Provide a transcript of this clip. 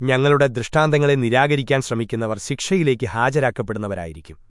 ഞങ്ങളുടെ ദൃഷ്ടാന്തങ്ങളെ നിരാകരിക്കാൻ ശ്രമിക്കുന്നവർ ശിക്ഷയിലേക്ക് ഹാജരാക്കപ്പെടുന്നവരായിരിക്കും.